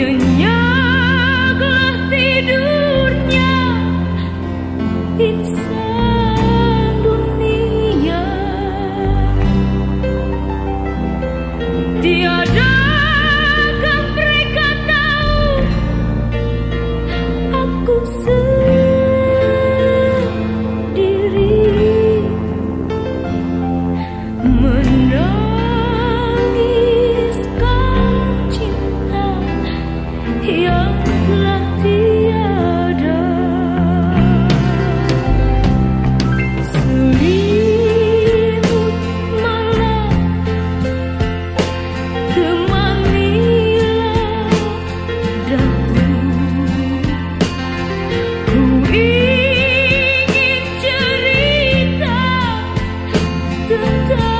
you. 真的